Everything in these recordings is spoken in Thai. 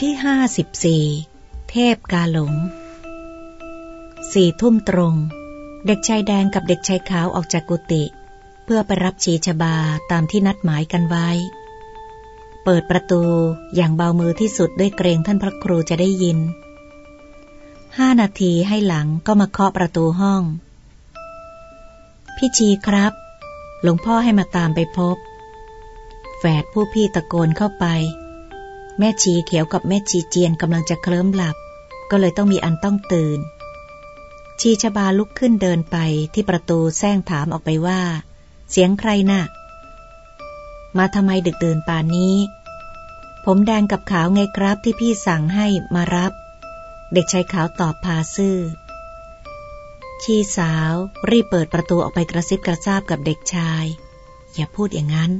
ทที่ห้าสิบสี่เทพกาหลง สี่ทุ่มตรง เด็กชายแดงกับเด็กชายขาวออกจากกุฏิเพื่อไปรับชีชบาตามที่นัดหมายกันไว้ เปิดประตูอย่างเบามือที่สุดด้วยเกรงท่านพระครูจะได้ยิน ห้านาทีให้หลังก็มาเคาะประตูห้อง พี่ชีครับ หลวงพ่อให้มาตามไปพบ แฝดผู้พี่ตะโกนเข้าไป แม่ชีเขียวกับแม่ชีเจียนกำลังจะเคลิ้มหลับ ก็เลยต้องมีอันต้องตื่น ชีชบาลุกขึ้นเดินไปที่ประตูแซงถามออกไปว่า เสียงใครนะ่ะ มาทำไมดึกดื่นป่านนี้ ผมแดงกับขาวไงครับที่พี่สั่งให้มารับ เด็กชายขาวตอบพาซื่อชีสาวรีบเปิดประตูออกไปกระซิบกระซาบกับเด็กชาย อย่าพูดอย่างนั้น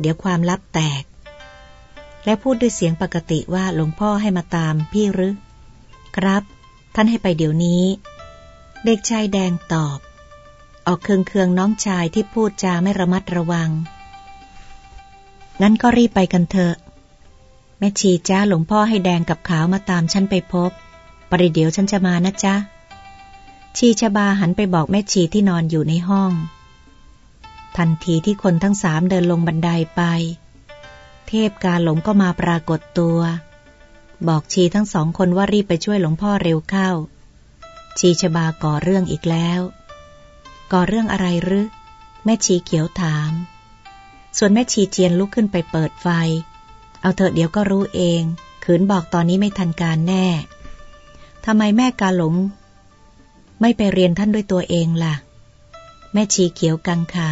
เดี๋ยวความลับแตก และพูดด้วยเสียงปกติว่าหลวงพ่อให้มาตามพี่หรือ ครับ ท่านให้ไปเดี๋ยวนี้ เด็กชายแดงตอบ ออกเคืองเคืองน้องชายที่พูดจาไม่ระมัดระวัง งั้นก็รีบไปกันเถอะ แม่ชีจ้าหลวงพ่อให้แดงกับขาวมาตามฉันไปพบ ปริเดี๋ยวฉันจะมานะจ๊ะ ชีชบาหันไปบอกแม่ชีที่นอนอยู่ในห้อง ทันทีที่คนทั้งสามเดินลงบันไดไป เทพกาหลงก็มาปรากฏตัว บอกชีทั้งสองคนว่ารีบไปช่วยหลวงพ่อเร็วเข้า ชีชบาก่อเรื่องอีกแล้ว ก่อเรื่องอะไรหรือแม่ชีเขียวถาม ส่วนแม่ชีเจียนลุกขึ้นไปเปิดไฟ เอาเถอะเดี๋ยวก็รู้เอง ขืนบอกตอนนี้ไม่ทันการแน่ทำไมแม่กาหลง ไม่ไปเรียนท่านด้วยตัวเองล่ะ แม่ชีเขียวกังขา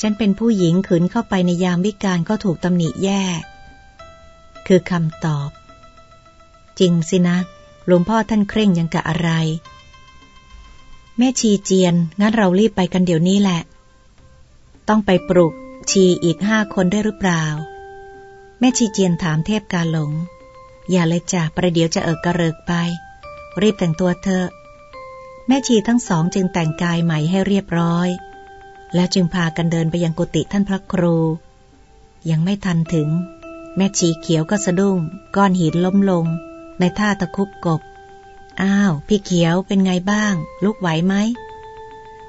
ฉันเป็นผู้หญิงขืนเข้าไปในยามวิการก็ถูกตำหนิแย่ คือคำตอบ จริงสินะ หลวงพ่อท่านเคร่งยังกะอะไร แม่ชีเจียน งั้นเรารีบไปกันเดี๋ยวนี้แหละ ต้องไปปลุกชีอีกห้าคนได้หรือเปล่า แม่ชีเจียนถามเทพกาหลง อย่าเลยจ้ะประเดี๋ยวจะเอิกกระเริกไป รีบแต่งตัวเถอะ แม่ชีทั้งสองจึงแต่งกายใหม่ให้เรียบร้อย แล้วจึงพากันเดินไปยังกุฏิท่านพระครู ยังไม่ทันถึง แม่ชีเขียวก็สะดุ้ง ก้อนหินล้มลง ในท่าตะคุบกบ อ้าว พี่เขียวเป็นไงบ้าง ลุกไหวไหม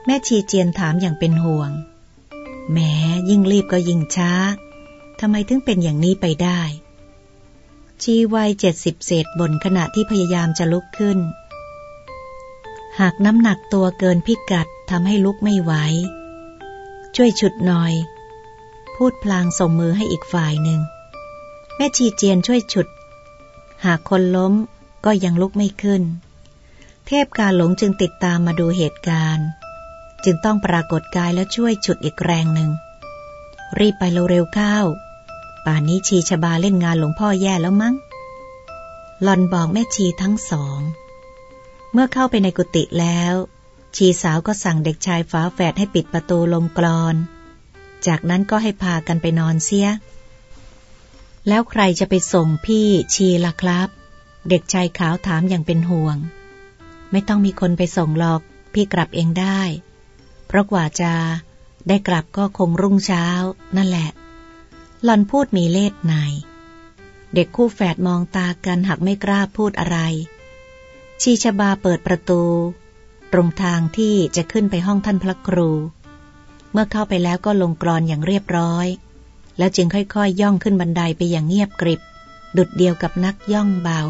แม่ชีเจียนถามอย่างเป็นห่วง แหมยิ่งรีบก็ยิ่งช้าทำไมถึงเป็นอย่างนี้ไปได้ ชีวัยเจ็ดสิบเศษบนขณะที่พยายามจะลุกขึ้น หากน้ำหนักตัวเกินพิกัดทำให้ลุกไม่ไหว ช่วยฉุดหน่อย พูดพลางส่งมือให้อีกฝ่ายหนึ่ง แม่ชีเจียนช่วยฉุด หากคนล้มก็ยังลุกไม่ขึ้น เทพกาหลงจึงติดตามมาดูเหตุการณ์ จึงต้องปรากฏกายแล้วช่วยฉุดอีกแรงหนึ่ง รีบไปเร็วๆเข้าป่านนี้ชีชบาเล่นงานหลวงพ่อแย่แล้วมั้งหลอนบอกแม่ชีทั้งสอง เมื่อเข้าไปในกุฏิแล้ว ชีสาวก็สั่งเด็กชายฝาแฝดให้ปิดประตูลงกรอน จากนั้นก็ให้พากันไปนอนเสีย แล้วใครจะไปส่งพี่ชีล่ะครับ เด็กชายขาวถามอย่างเป็นห่วง ไม่ต้องมีคนไปส่งหรอก พี่กลับเองได้ เพราะกว่าจะได้กลับก็คงรุ่งเช้า นั่นแหละ หลอนพูดมีเล่ห์ในเด็กคู่แฝดมองตากันหักไม่กล้าพูดอะไร ชีชบาเปิดประตู ตรงทางที่จะขึ้นไปห้องท่านพระครู เมื่อเข้าไปแล้วก็ลงกรอนอย่างเรียบร้อย แล้วจึงค่อยๆยย่องขึ้นบันไดไปอย่างเงียบกริบ ดุดเดียวกับนักย่องเบา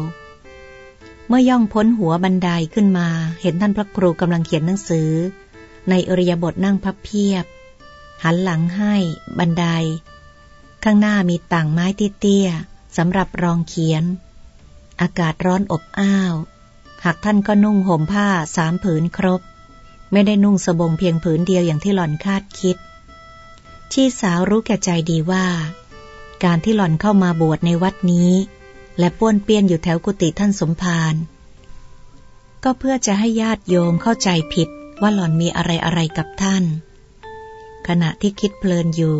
เมื่อย่องพ้นหัวบันไดขึ้นมา เห็นท่านพระครูกำลังเขียนหนังสือ ในอริยบทนั่งพับเพียบ หันหลังให้ บันได ข้างหน้ามีต่างไม้เตี้ยๆสำหรับรองเขียน อากาศร้อนอบอ้าว หากท่านก็นุ่งห่มผ้าสามผืนครบ ไม่ได้นุ่งสบงเพียงผืนเดียวอย่างที่หล่อนคาดคิด ชีสาวรู้แก่ใจดีว่า การที่หล่อนเข้ามาบวชในวัดนี้ และป้วนเปี้ยนอยู่แถวกุฏิท่านสมภารก็เพื่อจะให้ญาติโยมเข้าใจผิดว่าหล่อนมีอะไรอะไรกับท่าน ขณะที่คิดเพลินอยู่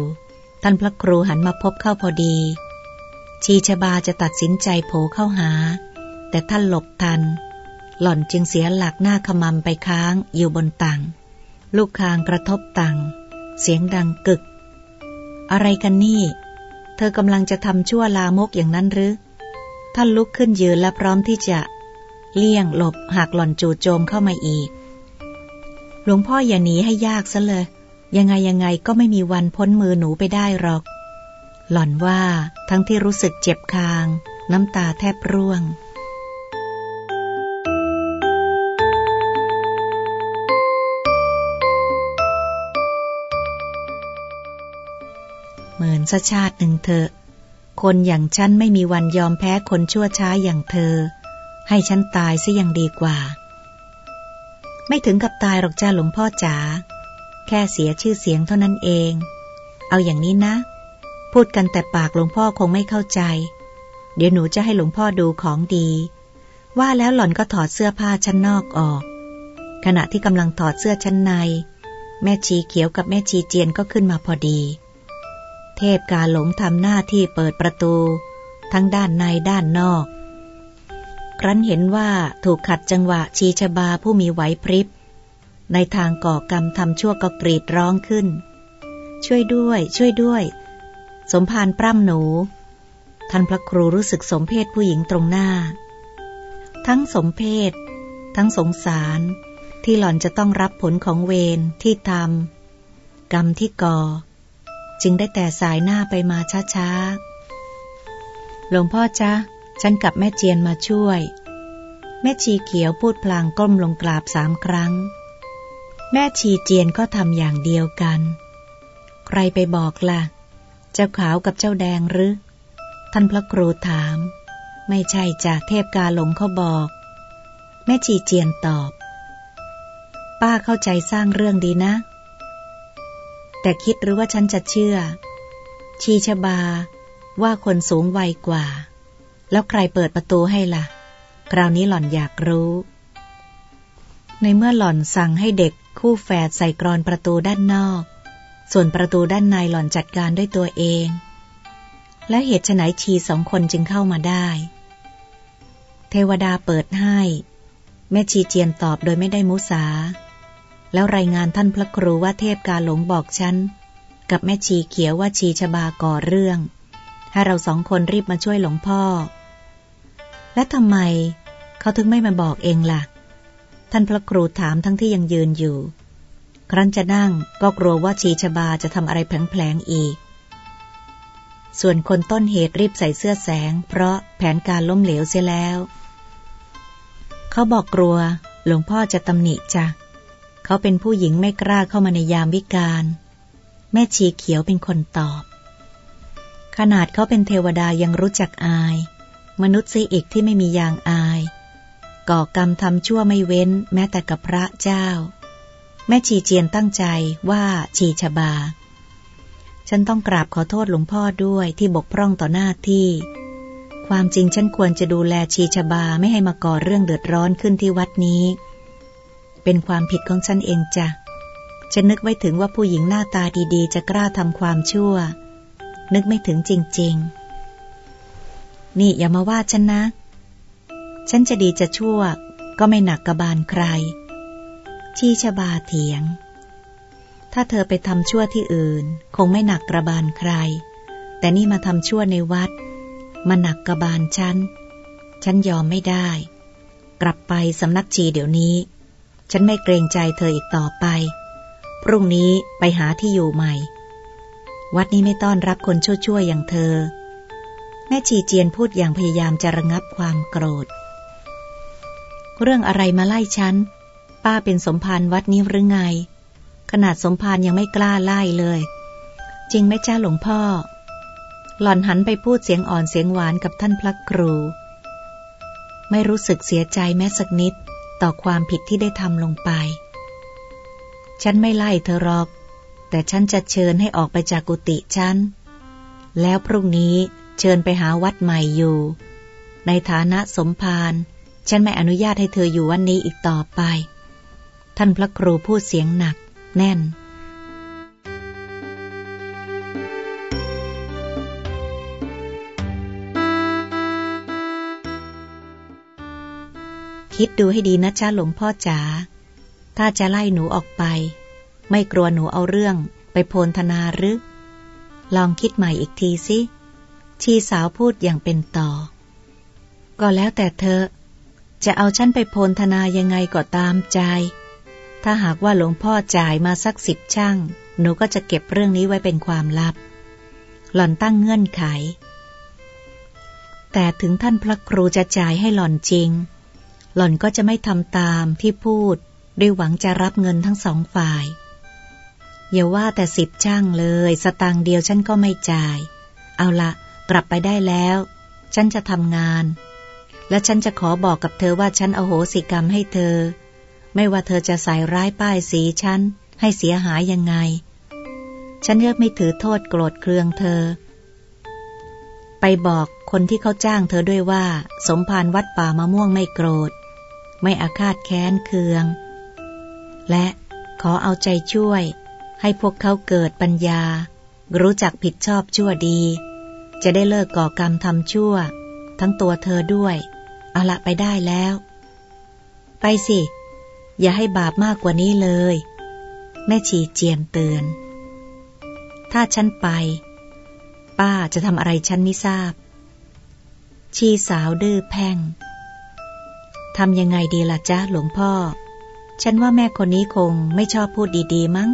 ท่านพระครูหันมาพบเข้าพอดี ชีชบาจะตัดสินใจโผเข้าหา แต่ท่านหลบทัน หล่อนจึงเสียหลักหน้าขมำไปค้างอยู่บนตังลูกคางกระทบตังเสียงดังกึก อะไรกันนี่ เธอกำลังจะทำชั่วลามกอย่างนั้นหรือ ท่านลุกขึ้นยืนและพร้อมที่จะ เลี่ยงหลบหากหล่อนจู่โจมเข้ามาอีก หลวงพ่ออย่าหนีให้ยากซะเลย ยังไงยังไงก็ไม่มีวันพ้นมือหนูไปได้หรอก หล่อนว่าทั้งที่รู้สึกเจ็บคาง น้ำตาแทบร่วง เหมือนสชาติหนึ่งเถอะ คนอย่างฉันไม่มีวันยอมแพ้คนชั่วช้าอย่างเธอ ให้ฉันตายซะยังดีกว่า ไม่ถึงกับตายหรอกจ้าหลวงพ่อจ๋า แค่เสียชื่อเสียงเท่านั้นเอง เอาอย่างนี้นะ พูดกันแต่ปากหลวงพ่อคงไม่เข้าใจ เดี๋ยวหนูจะให้หลวงพ่อดูของดี ว่าแล้วหล่อนก็ถอดเสื้อผ้าชั้นนอกออก ขณะที่กำลังถอดเสื้อชั้นใน แม่ชีเขียวกับแม่ชีเจียนก็ขึ้นมาพอดี เทพกาหลงทำหน้าที่เปิดประตู ทั้งด้านในด้านนอก ครั้นเห็นว่าถูกขัดจังหวะชีชบาผู้มีไหวพริบ ในทางก่อกรรมทำชั่วก็กรีดร้องขึ้น ช่วยด้วย ช่วยด้วย สมภารปร่ำหนู ท่านพระครูรู้สึกสมเพศผู้หญิงตรงหน้า ทั้งสมเพศ ทั้งสงสารที่หล่อนจะต้องรับผลของเวรที่ทำกรรมที่ก่อ จึงได้แต่สายหน้าไปมาช้าๆ หลวงพ่อจ๊ะ ฉันกับแม่เจียนมาช่วย แม่ชีเขียวพูดพลางก้มลงกราบสามครั้ง แม่ชีเจียนก็ทำอย่างเดียวกัน ใครไปบอกละ่ะ เจ้าขาวกับเจ้าแดงหรือ ท่านพระครูถาม ไม่ใช่จ้ะเทพกาหลงเขาบอก แม่ชีเจียนตอบ ป้าเข้าใจสร้างเรื่องดีนะ แต่คิดหรือว่าฉันจะเชื่อ ชีชบา ว่าคนสูงวัยกว่า แล้วใครเปิดประตูให้ละ่ะ คราวนี้หล่อนอยากรู้ ในเมื่อหล่อนสั่งให้เด็กคู่แฝดใส่กรอนประตูด้านนอก ส่วนประตูด้านในหล่อนจัดการด้วยตัวเอง และเหตุไฉนชีสองคนจึงเข้ามาได้ เทวดาเปิดให้ แม่ชีเจียนตอบโดยไม่ได้มุสา แล้วรายงานท่านพระครูว่าเทพกาหลงบอกฉัน กับแม่ชีเขียวว่าชีชบาก่อเรื่อง ให้เราสองคนรีบมาช่วยหลวงพ่อ และทำไมเขาถึงไม่มาบอกเองละ่ะ ท่านพระครูถามทั้งที่ยังยืนอยู่ ครั้นจะนั่งก็กลัวว่าชีชบาจะทำอะไรแผลงๆอีก ส่วนคนต้นเหตุรีบใส่เสื้อแสง เพราะแผนการล้มเหลวเสียแล้ว เขาบอกกลัวหลวงพ่อจะตำหนิจ้ะ เขาเป็นผู้หญิงไม่กล้าเข้ามาในยามวิกาล แม่ชีเขียวเป็นคนตอบ ขนาดเขาเป็นเทวดายังรู้จักอาย มนุษย์ซีอีกที่ไม่มียางอาย ก่อกรรมทำชั่วไม่เว้นแม้แต่กับพระเจ้า แม่ชีเจียนตั้งใจว่าชีชบา ฉันต้องกราบขอโทษหลวงพ่อด้วยที่บกพร่องต่อหน้าที่ ความจริงฉันควรจะดูแลชีชบาไม่ให้มาก่อเรื่องเดือดร้อนขึ้นที่วัดนี้ เป็นความผิดของฉันเองจ้ะฉันนึกไว้ถึงว่าผู้หญิงหน้าตาดีๆ จะกล้าทำความชั่ว นึกไม่ถึงจริง ๆ นี่อย่ามาว่าฉันนะ ฉันจะดีจะชั่ว ก็ไม่หนักกระบาลใคร ชีชบาเถียง ถ้าเธอไปทำชั่วที่อื่น คงไม่หนักกระบาลใคร แต่นี่มาทำชั่วในวัด มาหนักกระบาลฉัน ฉันยอมไม่ได้ กลับไปสำนักชีเดี๋ยวนี้ ฉันไม่เกรงใจเธออีกต่อไป พรุ่งนี้ไปหาที่อยู่ใหม่ วัดนี้ไม่ต้อนรับคนชั่วๆอย่างเธอ แม่ชีเจียนพูดอย่างพยายามจะระงับความโกรธ เรื่องอะไรมาไล่ฉัน ป้าเป็นสมภารวัดนี้หรือไง ขนาดสมภารยังไม่กล้าไล่เลย จริงไหมจ้าหลวงพ่อ หล่อนหันไปพูดเสียงอ่อนเสียงหวานกับท่านพระครู ไม่รู้สึกเสียใจแม้สักนิด ต่อความผิดที่ได้ทำลงไป ฉันไม่ไล่เธอหรอก แต่ฉันจะเชิญให้ออกไปจากกุฏิฉัน แล้วพรุ่งนี้เชิญไปหาวัดใหม่อยู่ ในฐานะสมภาร ฉันไม่อนุญาตให้เธออยู่วันนี้อีกต่อไป ท่านพระครูพูดเสียงหนัก แน่น คิดดูให้ดีนะจ้าหลวงพ่อจ๋า ถ้าจะไล่หนูออกไป ไม่กลัวหนูเอาเรื่องไปโพลธนาหรือ ลองคิดใหม่อีกทีสิ ชีสาวพูดอย่างเป็นต่อ ก็แล้วแต่เธอ จะเอาฉันไปโพนธนายังไงก็ตามใจ ถ้าหากว่าหลวงพ่อจ่ายมาสักสิบช่าง หนูก็จะเก็บเรื่องนี้ไว้เป็นความลับ หล่อนตั้งเงื่อนไขแต่ถึงท่านพระครูจะจ่ายให้หล่อนจริง หล่อนก็จะไม่ทำตามที่พูดด้วยหวังจะรับเงินทั้งสองฝ่าย อย่าว่าแต่สิบช่างเลย สตางค์เดียวฉันก็ไม่จ่าย เอาละกลับไปได้แล้ว ฉันจะทำงาน และฉันจะขอบอกกับเธอว่าฉันอโหสิกรรมให้เธอ ไม่ว่าเธอจะใส่ร้ายป้ายสีฉัน ให้เสียหายยังไง ฉันเลือกไม่ถือโทษโกรธเคืองเธอ ไปบอกคนที่เขาจ้างเธอด้วยว่า สมภารวัดป่ามะม่วงไม่โกรธ ไม่อาฆาตแค้นเคือง และขอเอาใจช่วย ให้พวกเขาเกิดปัญญา รู้จักผิดชอบชั่วดี จะได้เลิกก่อกรรมทำชั่ว ทั้งตัวเธอด้วย เอาละไปได้แล้ว ไปสิ อย่าให้บาปมากกว่านี้เลย แม่ชีเจียนเตือน ถ้าฉันไป ป้าจะทำอะไรฉันไม่ทราบ ชีสาวดื้อแพ่ง ทำยังไงดีล่ะจ๊ะหลวงพ่อ ฉันว่าแม่คนนี้คงไม่ชอบพูดดีๆมั้ง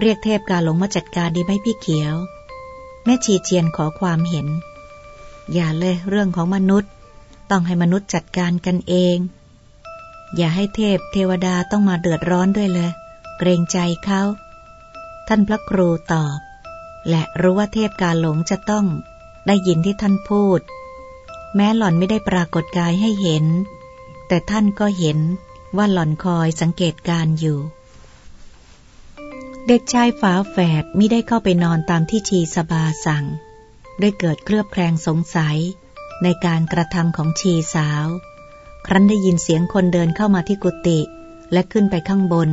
เรียกเทพกาหลงมาจัดการดีไหมพี่เขียว แม่ชีเจียนขอความเห็น อย่าเลยเรื่องของมนุษย์ ต้องให้มนุษย์จัดการกันเอง อย่าให้เทพเทวดาต้องมาเดือดร้อนด้วยเลย เกรงใจเขา ท่านพระครูตอบ และรู้ว่าเทพกาหลงจะต้องได้ยินที่ท่านพูด แม้หล่อนไม่ได้ปรากฏกายให้เห็น แต่ท่านก็เห็นว่าหล่อนคอยสังเกตการอยู่ เด็กชายฝาแฝดมิได้เข้าไปนอนตามที่ชีสบาสั่ง ด้วยเกิดเคลือบแคลงสงสัยในการกระทำของชีสาว ครั้นได้ยินเสียงคนเดินเข้ามาที่กุฏิและขึ้นไปข้างบน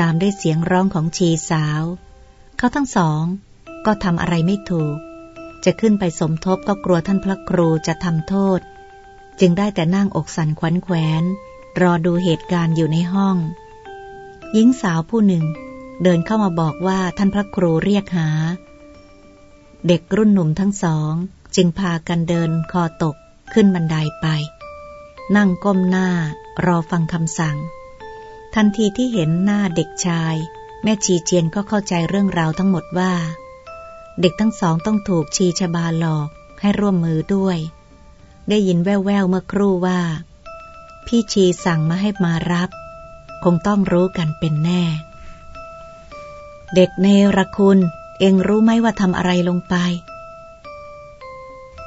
ตามได้เสียงร้องของชีสาว เขาทั้งสอง ก็ทำอะไรไม่ถูก จะขึ้นไปสมทบก็กลัวท่านพระครูจะทำโทษ จึงได้แต่นั่งอกสั่นขวัญแขวน รอดูเหตุการณ์อยู่ในห้อง หญิงสาวผู้หนึ่ง เดินเข้ามาบอกว่าท่านพระครูเรียกหา เด็กรุ่นหนุ่มทั้งสอง จึงพากันเดินคอตกขึ้นบันไดไป นั่งก้มหน้ารอฟังคำสั่ง ทันทีที่เห็นหน้าเด็กชาย แม่ชีเจียนก็เข้าใจเรื่องราวทั้งหมดว่า เด็กทั้งสองต้องถูกชีชบาหลอกให้ร่วมมือด้วย ได้ยินแว่วๆเมื่อครู่ว่า พี่ชีสั่งมาให้มารับ คงต้องรู้กันเป็นแน่ เด็กเนรคุณ เองรู้ไหมว่าทำอะไรลงไป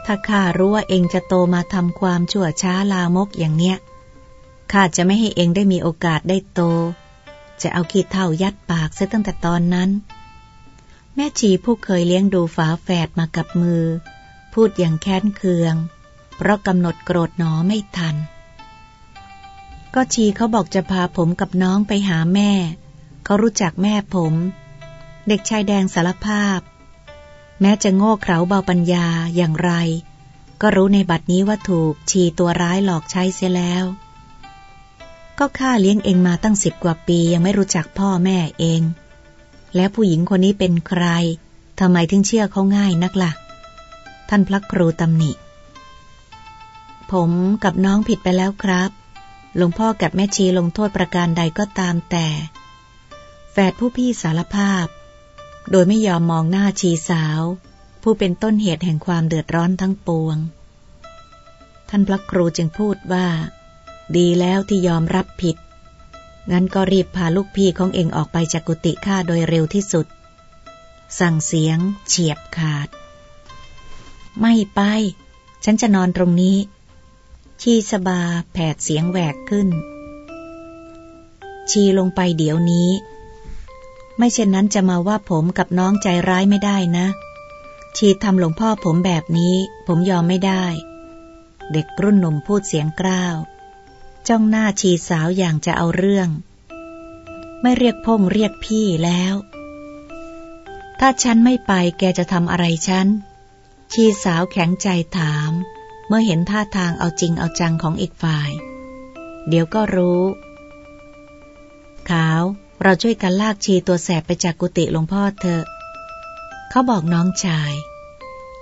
ถ้าข้ารู้ว่าเองจะโตมาทำความชั่วช้าลามกอย่างเนี้ยข้าจะไม่ให้เองได้มีโอกาสได้โต จะเอาขีดเท่ายัดปากเสียตั้งแต่ตอนนั้น แม่ชีผู้เคยเลี้ยงดูฝาแฝดมากับมือ พูดอย่างแค้นเคือง เพราะกำหนดโกรธหนอไม่ทัน ก็ชีเขาบอกจะพาผมกับน้องไปหาแม่ เขารู้จักแม่ผม เด็กชายแดงสารภาพ แม้จะโง่เขลาเบาปัญญาอย่างไร ก็รู้ในบัดนี้ว่าถูกชีตัวร้ายหลอกใช้เสียแล้ว ก็ข้าเลี้ยงเองมาตั้งสิบกว่าปียังไม่รู้จักพ่อแม่เอง แล้วผู้หญิงคนนี้เป็นใครทำไมถึงเชื่อเขาง่ายนักละ่ะ ท่านพระครูตำหนิ ผมกับน้องผิดไปแล้วครับหลวงพ่อกับแม่ชีลงโทษประการใดก็ตามแต่ แฝดผู้พี่สารภาพ โดยไม่ยอมมองหน้าชีสาว ผู้เป็นต้นเหตุแห่งความเดือดร้อนทั้งปวง ท่านพระครูจึงพูดว่า ดีแล้วที่ยอมรับผิด งั้นก็รีบพาลูกพี่ของเองออกไปจากกุฏิข้าโดยเร็วที่สุด สั่งเสียงเฉียบขาด ไม่ไป ฉันจะนอนตรงนี้ ชีสบาแผดเสียงแหวกขึ้น ชีลงไปเดี๋ยวนี้ ไม่เช่นนั้นจะมาว่าผมกับน้องใจร้ายไม่ได้นะ ชีทำหลวงพ่อผมแบบนี้ ผมยอมไม่ได้ เด็กรุ่นหนุ่มพูดเสียงกล้าว จ้องหน้าชีสาวอย่างจะเอาเรื่อง ไม่เรียกพ่งเรียกพี่แล้ว ถ้าฉันไม่ไปแกจะทำอะไรฉันชีสาวแข็งใจถาม เมื่อเห็นท่าทางเอาจริงเอาจังของอีกฝ่าย เดี๋ยวก็รู้ ขาว เราช่วยกันลากชีตัวแสบไปจากกุฏิหลวงพ่อเถอะ เขาบอกน้องชาย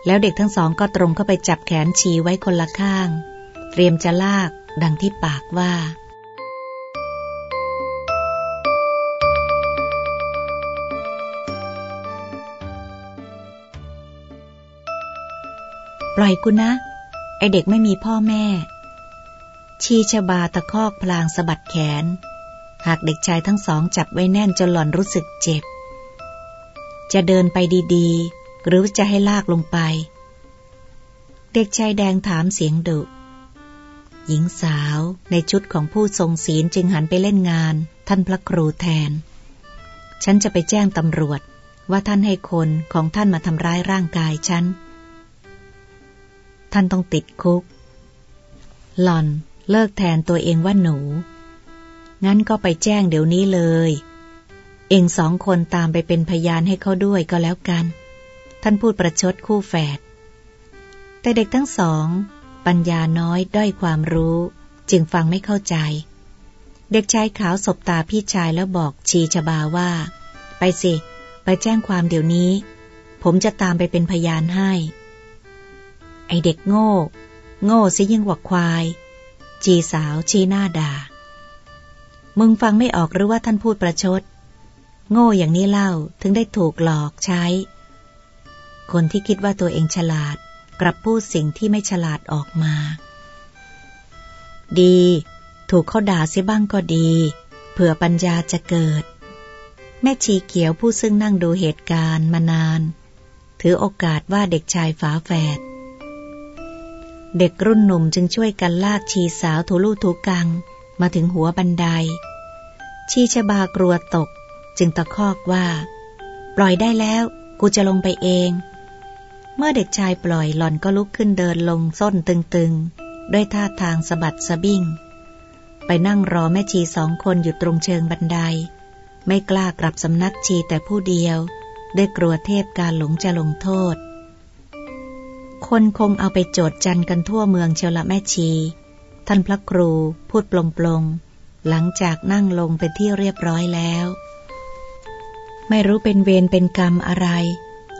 แล้วเด็กทั้งสองก็ตรงเข้าไปจับแขนชีไว้คนละข้าง เตรียมจะลากดังที่ปากว่าปล่อยกูนะ ไอเด็กไม่มีพ่อแม่ ชีชบาตะคอกพลางสะบัดแขน หากเด็กชายทั้งสองจับไว้แน่นจนหล่อนรู้สึกเจ็บ จะเดินไปดีๆ หรือจะให้ลากลงไป เด็กชายแดงถามเสียงดุ หญิงสาวในชุดของผู้ทรงศีลจึงหันไปเล่นงาน ท่านพระครูแทน ฉันจะไปแจ้งตำรวจว่าท่านให้คนของท่านมาทำร้ายร่างกายฉัน ท่านต้องติดคุก หล่อนเลิกแทนตัวเองว่าหนู งั้นก็ไปแจ้งเดี๋ยวนี้เลย เองสองคนตามไปเป็นพยานให้เขาด้วยก็แล้วกัน ท่านพูดประชดคู่แฝด แต่เด็กทั้งสอง ปัญญาน้อยด้อยความรู้ จึงฟังไม่เข้าใจ เด็กชายขาวสบตาพี่ชายแล้วบอกชีชบาว่า ไปสิ ไปแจ้งความเดี๋ยวนี้ ผมจะตามไปเป็นพยานให้ ไอเด็กโง่ โง่ซิยิ่งกว่าควาย จีสาวชี้หน้าด่า มึงฟังไม่ออกหรือว่าท่านพูดประชด โง่อย่างนี้เล่าถึงได้ถูกหลอกใช้ คนที่คิดว่าตัวเองฉลาด กลับพูดสิ่งที่ไม่ฉลาดออกมา ดี ถูกเขาด่าเสียบ้างก็ดี เผื่อปัญญาจะเกิด แม่ชีเขียวผู้ซึ่งนั่งดูเหตุการณ์มานาน ถือโอกาสว่าเด็กชายฝาแฝด เด็กรุ่นหนุ่มจึงช่วยกันลากชีสาวถูลู่ถูกัง มาถึงหัวบันได ชีชบากลัวตก จึงตะคอกว่า ปล่อยได้แล้ว กูจะลงไปเอง เมื่อเด็กชายปล่อยหล่อนก็ลุกขึ้นเดินลงส้นตึงๆ ด้วยท่าทางสะบัดสะบิ้ง ไปนั่งรอแม่ชีสองคนอยู่ตรงเชิงบันได ไม่กล้ากลับสำนักชีแต่ผู้เดียว ด้วยกลัวเทพการหลงจะลงโทษ คนคงเอาไปโจดจันกันทั่วเมืองเชียวละแม่ชี ท่านพระครูพูดปลงๆหลังจากนั่งลงเป็นที่เรียบร้อยแล้ว ไม่รู้เป็นเวรเป็นกรรมอะไร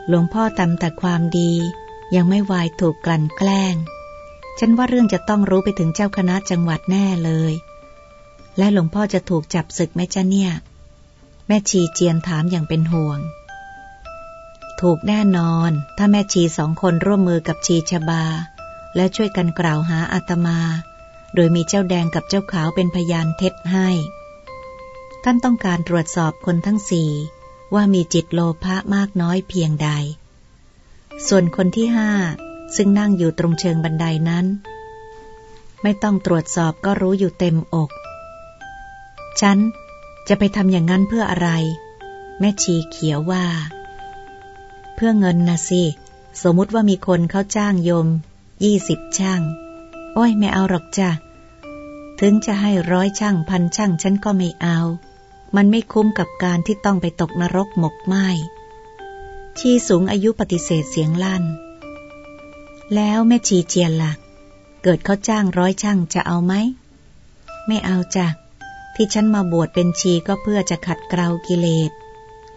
หลวงพ่อตำแต่ความดี ยังไม่วายถูกกลั่นแกล้ง ฉันว่าเรื่องจะต้องรู้ไปถึงเจ้าคณะจังหวัดแน่เลย และหลวงพ่อจะถูกจับศึกไหมจ้ะเนี่ย แม่ชีเจียนถามอย่างเป็นห่วง ถูกแน่นอน ถ้าแม่ชีสองคนร่วมมือกับชีชบา และช่วยกันกล่าวหาอาตมา โดยมีเจ้าแดงกับเจ้าขาวเป็นพยานเท็จให้ ท่านต้องการตรวจสอบคนทั้งสี่ว่ามีจิตโลภะมากน้อยเพียงใด ส่วนคนที่ห้าซึ่งนั่งอยู่ตรงเชิงบันไดนั้น ไม่ต้องตรวจสอบก็รู้อยู่เต็มอก ฉันจะไปทำอย่างนั้นเพื่ออะไร แม่ชีเขียวว่า เพื่อเงินนะสิ สมมุติว่ามีคนเขาจ้างโยมยี่สิบช่าง โอ้ยไม่เอาหรอกจ้ะ ถึงจะให้ร้อยช่างพันช่างฉันก็ไม่เอา มันไม่คุ้มกับการที่ต้องไปตกนรกหมกไหมชีสูงอายุปฏิเสธเสียงลั่น แล้วแม่ชีเจียนละ่ะ เกิดเขาจ้างร้อยช่างจะเอาไหม ไม่เอาจ้ะ ที่ฉันมาบวชเป็นชีก็เพื่อจะขัดเกลากิเลส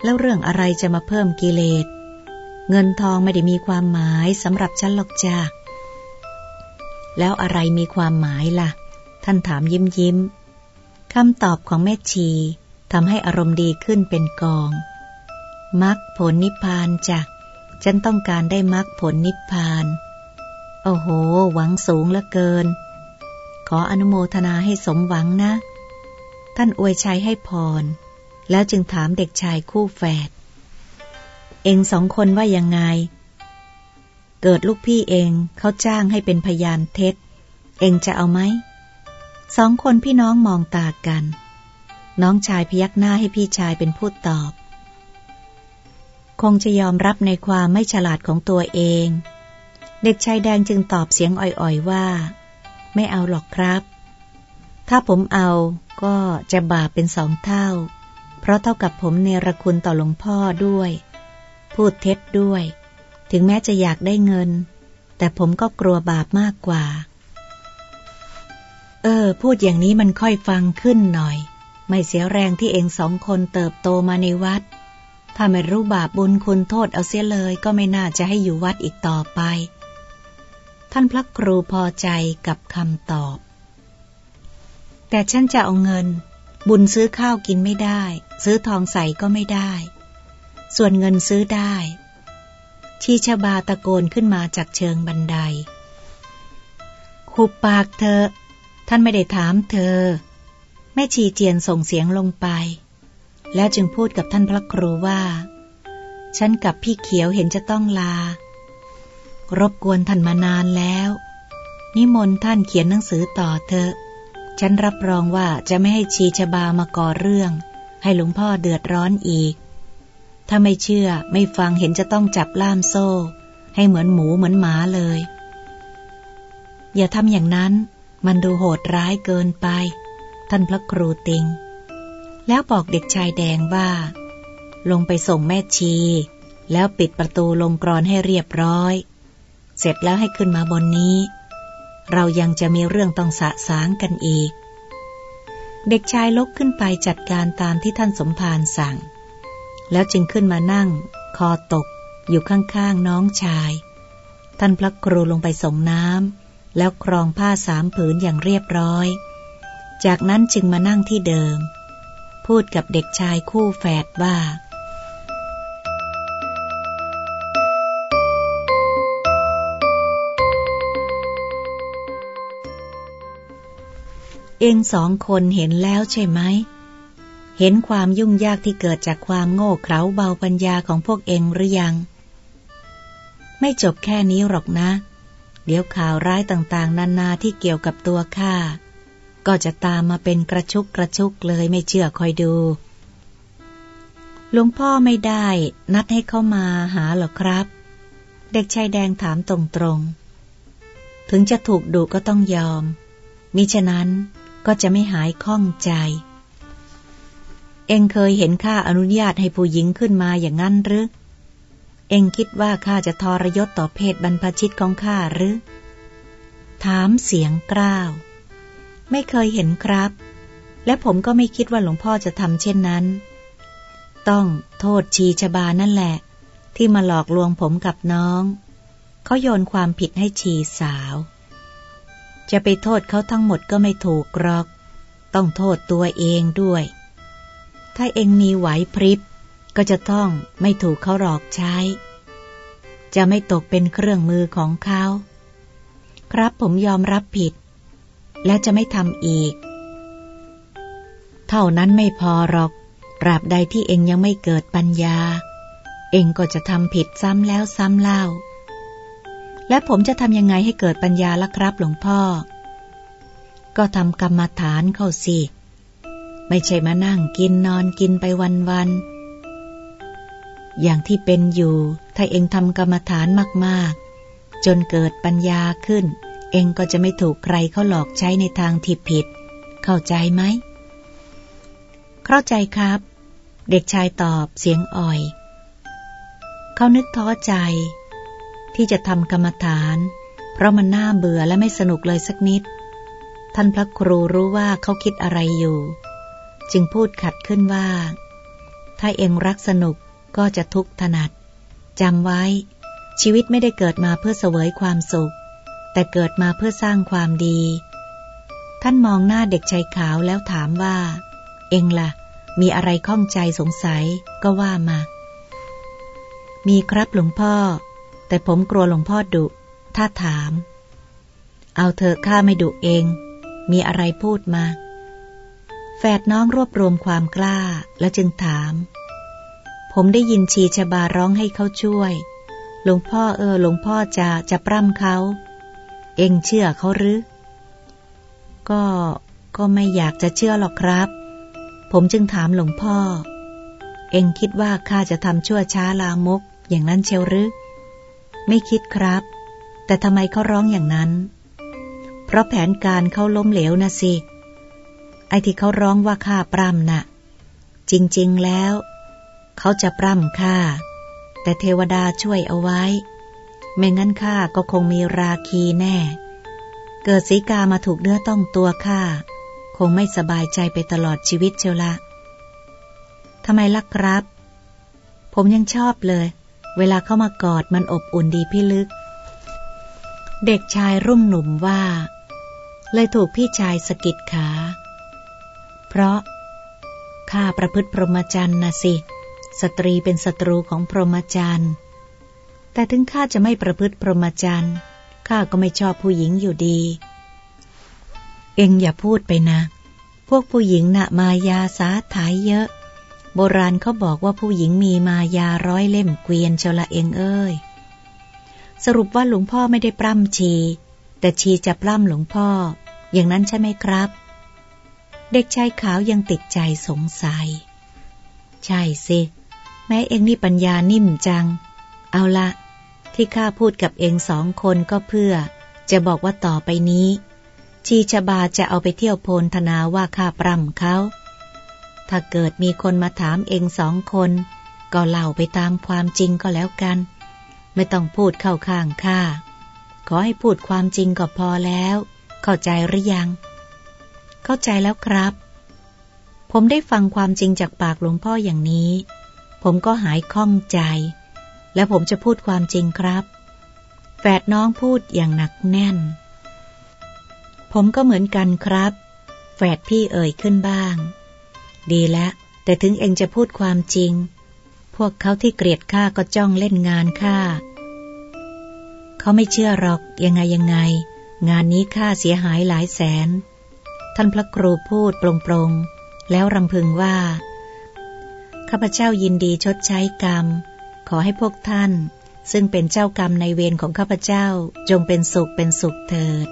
แล้วเรื่องอะไรจะมาเพิ่มกิเลส เงินทองไม่ได้มีความหมายสำหรับฉันหรอกจ้าแล้วอะไรมีความหมายละ่ะ ท่านถามยิ้มยิ้มคำตอบของแม่ชีทำให้อารมณ์ดีขึ้นเป็นกอง มรรคผลนิพพานจ้ะ ฉันต้องการได้มรรคผลนิพพาน โอ้โห หวังสูงเหลือเกิน ขออนุโมทนาให้สมหวังนะ ท่านอวยชัยให้พร แล้วจึงถามเด็กชายคู่แฝด เองสองคนว่ายังไง เกิดลูกพี่เองเขาจ้างให้เป็นพยานเท็จ เองจะเอาไหม สองคนพี่น้องมองตากัน น้องชายพยักหน้าให้พี่ชายเป็นผู้ตอบ คงจะยอมรับในความไม่ฉลาดของตัวเอง เด็กชายแดงจึงตอบเสียงอ่อยๆว่า ไม่เอาหรอกครับ ถ้าผมเอาก็จะบาปเป็นสองเท่า เพราะเท่ากับผมเนรคุณต่อหลวงพ่อด้วย พูดเท็จด้วย ถึงแม้จะอยากได้เงิน แต่ผมก็กลัวบาปมากกว่า เออ พูดอย่างนี้มันค่อยฟังขึ้นหน่อย ไม่เสียแรงที่เองสองคนเติบโตมาในวัด ถ้าไม่รู้บาปบุญคุณโทษเอาเสียเลยก็ไม่น่าจะให้อยู่วัดอีกต่อไป ท่านพระครูพอใจกับคำตอบ แต่ฉันจะเอาเงิน บุญซื้อข้าวกินไม่ได้ ซื้อทองใส่ก็ไม่ได้ ส่วนเงินซื้อได้ ชีชบาตะโกนขึ้นมาจากเชิงบันไดคุบปากเธอ ท่านไม่ได้ถามเธอ แม่ชีเจียนส่งเสียงลงไป แล้วจึงพูดกับท่านพระครูว่า ฉันกับพี่เขียวเห็นจะต้องลา รบกวนท่านมานานแล้ว นิมนต์ท่านเขียนหนังสือต่อเถอะ ฉันรับรองว่าจะไม่ให้ชีชบามาก่อเรื่อง ให้หลวงพ่อเดือดร้อนอีก ถ้าไม่เชื่อไม่ฟังเห็นจะต้องจับล่ามโซ่ ให้เหมือนหมูเหมือนหมาเลย อย่าทำอย่างนั้นมันดูโหดร้ายเกินไป ท่านพระครูติง แล้วบอกเด็กชายแดงว่า ลงไปส่งแม่ชี แล้วปิดประตูลงกรอนให้เรียบร้อย เสร็จแล้วให้ขึ้นมาบนนี้ เรายังจะมีเรื่องต้องสะสางกันอีก เด็กชายลุกขึ้นไปจัดการตามที่ท่านสมภารสั่ง แล้วจึงขึ้นมานั่ง คอตก อยู่ข้างๆน้องชาย ท่านพระครูลงไปส่งน้ำแล้วครองผ้าสามผืนอย่างเรียบร้อย จากนั้นจึงมานั่งที่เดิม พูดกับเด็กชายคู่แฝดว่าเองสองคนเห็นแล้วใช่ไหม เห็นความยุ่งยากที่เกิดจากความโง่เขลาเบาปัญญาของพวกเองหรือยัง ไม่จบแค่นี้หรอกนะ เดี๋ยวข่าวร้ายต่างๆ นานาที่เกี่ยวกับตัวข้าก็จะตามมาเป็นกระชุกกระชุกเลยไม่เชื่อคอยดูหลวงพ่อไม่ได้นัดให้เข้ามาหาหรอครับ เด็กชายแดงถามตรงๆ ถึงจะถูกดุก็ต้องยอม มิฉะนั้นก็จะไม่หายข้องใจ เองเคยเห็นข้าอนุญาตให้ผู้หญิงขึ้นมาอย่างนั้นหรือ เองคิดว่าข้าจะทรยศต่อเพศบรรพชิตของข้าหรือ ถามเสียงกล้าว ไม่เคยเห็นครับ และผมก็ไม่คิดว่าหลวงพ่อจะทำเช่นนั้น ต้องโทษชีชบานั่นแหละ ที่มาหลอกลวงผมกับน้อง เขาโยนความผิดให้ชีสาว จะไปโทษเขาทั้งหมดก็ไม่ถูกกรอก ต้องโทษตัวเองด้วย ถ้าเองมีไหวพริบ ก็จะต้องไม่ถูกเขาหลอกใช้ จะไม่ตกเป็นเครื่องมือของเขา ครับผมยอมรับผิด และจะไม่ทำอีก เท่านั้นไม่พอหรอกตราบใดที่เองยังไม่เกิดปัญญา เองก็จะทำผิดซ้ำแล้วซ้ำเล่า และผมจะทำยังไงให้เกิดปัญญาล่ะครับหลวงพ่อ ก็ทำกรรมฐานเข้าสิ ไม่ใช่มานั่งกินนอนกินไปวันๆอย่างที่เป็นอยู่ ถ้าเองทำกรรมฐานมากๆ จนเกิดปัญญาขึ้น เองก็จะไม่ถูกใครเขาหลอกใช้ในทางที่ผิด เข้าใจไหม เข้าใจครับ เด็กชายตอบเสียงอ่อย เขานึกท้อใจ ที่จะทำกรรมฐาน เพราะมันน่าเบื่อและไม่สนุกเลยสักนิดท่านพระครูรู้ว่าเขาคิดอะไรอยู่ จึงพูดขัดขึ้นว่า ถ้าเองรักสนุกก็จะทุกข์ถนัดจำไว้ ชีวิตไม่ได้เกิดมาเพื่อเสวยความสุข แต่เกิดมาเพื่อสร้างความดี ท่านมองหน้าเด็กชายขาวแล้วถามว่า เองละ่ะ มีอะไรข้องใจสงสัยก็ว่ามา มีครับหลวงพ่อ แต่ผมกลัวหลวงพ่อดุ ถ้าถาม เอาเถอะข้าไม่ดุเอง มีอะไรพูดมา แฝดน้องรวบรวมความกล้าแล้วจึงถาม ผมได้ยินชีชบาร้องให้เขาช่วย หลวงพ่อเออหลวงพ่อจะจะปร่ำเขา เองเชื่อเขาหรือ ก็ก็ไม่อยากจะเชื่อหรอกครับ ผมจึงถามหลวงพ่อ เองคิดว่าข้าจะทำชั่วช้าลามก อย่างนั้นเชียวหรือ ไม่คิดครับ แต่ทำไมเขาร้องอย่างนั้น เพราะแผนการเขาล้มเหลวนะสิ ไอ้ที่เขาร้องว่าข้าปล้ำนะ่ะ จริงๆแล้ว เขาจะปล้ำข้าแต่เทวดาช่วยเอาไว้ ไม่งั้นข้าก็คงมีราคีแน่ เกิดสีกามาถูกเนื้อต้องตัวข้าคงไม่สบายใจไปตลอดชีวิตเชียวละทำไมล่ะครับ ผมยังชอบเลย เวลาเข้ามากอดมันอบอุ่นดีพี่ลึก เด็กชายรุ่มหนุ่มว่า เลยถูกพี่ชายสะกิดขา เพราะข้าประพฤติพรหมจรรย์นะสิ สตรีเป็นศัตรูของพรหมจรรย์ แต่ถึงข้าจะไม่ประพฤติพรหมจรรย์ข้าก็ไม่ชอบผู้หญิงอยู่ดี เอ็งอย่าพูดไปนะ พวกผู้หญิงนะ่ะมายาสาถายเยอะ โบราณเขาบอกว่าผู้หญิงมีมายาร้อยเล่มเกวียนเชละเองเอ้ย สรุปว่าหลวงพ่อไม่ได้ปล้ำชี แต่ชีจะปล้ำหลวงพ่อ อย่างนั้นใช่ไหมครับ เด็กชายขาวยังติดใจสงสัย ใช่สิ แม้เองนี่ปัญญานิ่มจัง เอาละ ที่ข้าพูดกับเองสองคนก็เพื่อ จะบอกว่าต่อไปนี้ ชีชบาจะเอาไปเที่ยวโพนธนาว่าข้าปร่ำเขา ถ้าเกิดมีคนมาถามเองสองคน ก็เล่าไปตามความจริงก็แล้วกัน ไม่ต้องพูดเข้าข้างข้าขอให้พูดความจริงก็พอแล้ว เข้าใจหรือยัง เข้าใจแล้วครับ ผมได้ฟังความจริงจากปากหลวงพ่ออย่างนี้ ผมก็หายข้องใจ และผมจะพูดความจริงครับ แฝดน้องพูดอย่างหนักแน่น ผมก็เหมือนกันครับ แฝดพี่เอ่ยขึ้นบ้าง ดีแล้วแต่ถึงเองจะพูดความจริง พวกเขาที่เกลียดข้าก็จ้องเล่นงานข้าเขาไม่เชื่อหรอกยังไงยังไง งานนี้ข้าเสียหายหลายแสน ท่านพระครูพูดโปรงๆ แล้วรำพึงว่า ข้าพเจ้ายินดีชดใช้กรรม ขอให้พวกท่าน ซึ่งเป็นเจ้ากรรมในเวรของข้าพเจ้าจงเป็นสุขเป็นสุขเถิด